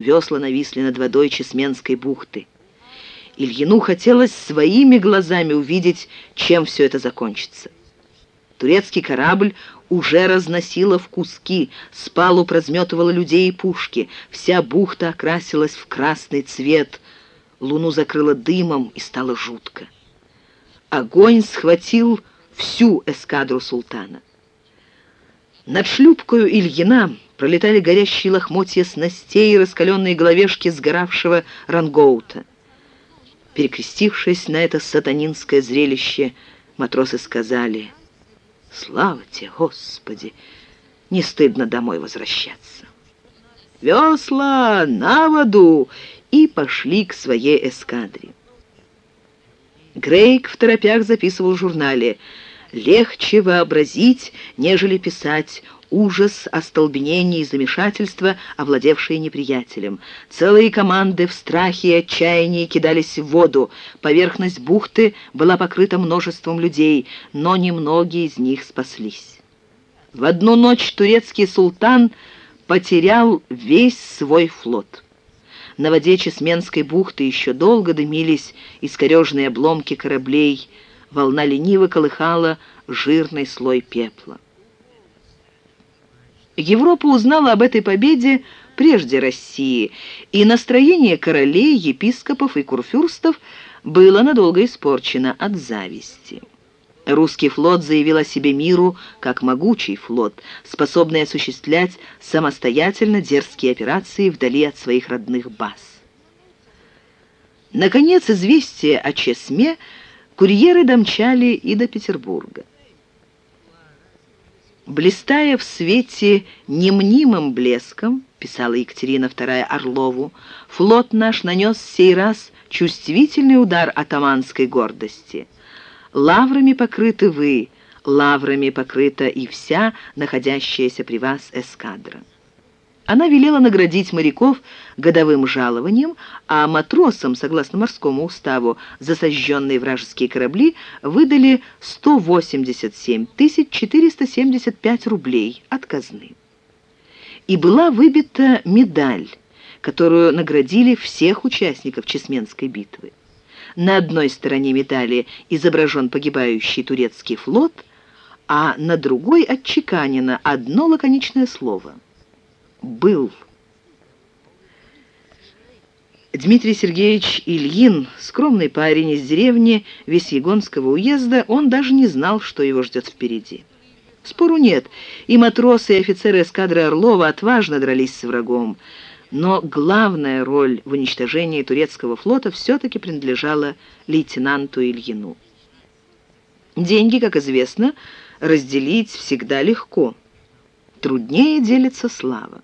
Весла нависли над водой Чесменской бухты. Ильину хотелось своими глазами увидеть, чем все это закончится. Турецкий корабль уже разносило в куски, с палуб разметывало людей и пушки, вся бухта окрасилась в красный цвет, луну закрыло дымом и стало жутко. Огонь схватил всю эскадру султана. Над шлюпкою Ильина пролетали горящие лохмотья снастей и раскаленные головешки сгоравшего рангоута. Перекрестившись на это сатанинское зрелище, матросы сказали «Слава тебе, Господи! Не стыдно домой возвращаться!» «Весла на воду!» и пошли к своей эскадре. Грейк в торопях записывал в журнале «Легче вообразить, нежели писать ужас, остолбенение и замешательство, овладевшие неприятелем. Целые команды в страхе и отчаянии кидались в воду. Поверхность бухты была покрыта множеством людей, но немногие из них спаслись. В одну ночь турецкий султан потерял весь свой флот. На воде Чесменской бухты еще долго дымились искорежные обломки кораблей. Волна лениво колыхала жирный слой пепла. Европа узнала об этой победе прежде России, и настроение королей, епископов и курфюрстов было надолго испорчено от зависти. Русский флот заявил о себе миру как могучий флот, способный осуществлять самостоятельно дерзкие операции вдали от своих родных баз. Наконец, известие о Чесме курьеры домчали и до Петербурга. «Блистая в свете немнимым блеском», — писала Екатерина II Орлову, «флот наш нанес сей раз чувствительный удар атаманской гордости». Лаврами покрыты вы, лаврами покрыта и вся находящаяся при вас эскадра. Она велела наградить моряков годовым жалованием, а матросам, согласно морскому уставу, за сожженные вражеские корабли выдали 187 475 рублей от казны. И была выбита медаль, которую наградили всех участников Чесменской битвы. На одной стороне медали изображен погибающий турецкий флот, а на другой отчеканено одно лаконичное слово «был». Дмитрий Сергеевич Ильин, скромный парень из деревни Весьегонского уезда, он даже не знал, что его ждет впереди. Спору нет, и матросы, и офицеры эскадры Орлова отважно дрались с врагом но главная роль в уничтожении турецкого флота все-таки принадлежала лейтенанту Ильину. Деньги, как известно, разделить всегда легко. Труднее делится слава.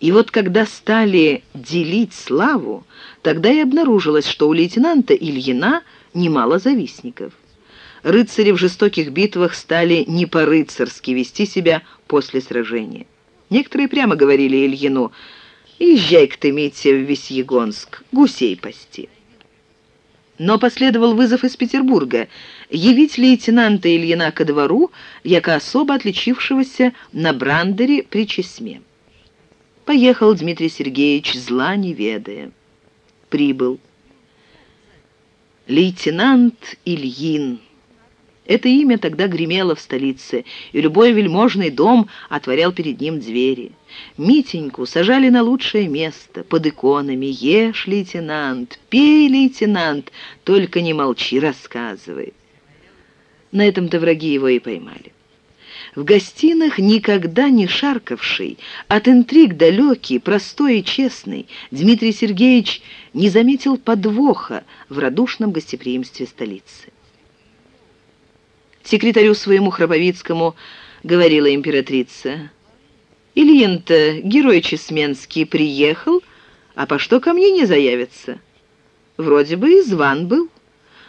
И вот когда стали делить славу, тогда и обнаружилось, что у лейтенанта Ильина немало завистников. Рыцари в жестоких битвах стали не по-рыцарски вести себя после сражения. Некоторые прямо говорили Ильину – Езжай-ка ты, Митя, в Весьегонск, гусей пасти. Но последовал вызов из Петербурга явить лейтенанта Ильина ко двору, яко особо отличившегося на брандере при Чесме. Поехал Дмитрий Сергеевич, зла не ведая. Прибыл. Лейтенант Ильин это имя тогда гремело в столице, и любой вельможный дом отворял перед ним двери. Митеньку сажали на лучшее место, под иконами. «Ешь, лейтенант, пей, лейтенант, только не молчи, рассказывай». На этом-то враги его и поймали. В гостинах, никогда не шаркавший, от интриг далекий, простой и честный, Дмитрий Сергеевич не заметил подвоха в радушном гостеприимстве столицы секретарю своему Храповицкому говорила императрица. «Ильин-то, герой Чесменский, приехал, а по что ко мне не заявится? Вроде бы и зван был.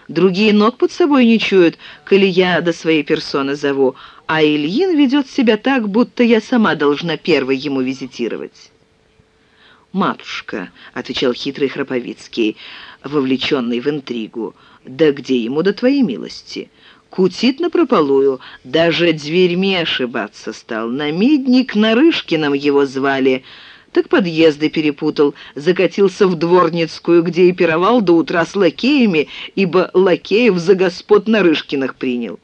Другие ног под собой не чуют, коли я до своей персоны зову, а Ильин ведет себя так, будто я сама должна первой ему визитировать». «Матушка», — отвечал хитрый Храповицкий, вовлеченный в интригу, — «да где ему до твоей милости? Кутит напропалую, даже дверьми ошибаться стал. Намедник Нарышкиным его звали, так подъезды перепутал, закатился в Дворницкую, где и пировал до утра с лакеями, ибо лакеев за господ Нарышкиных принял.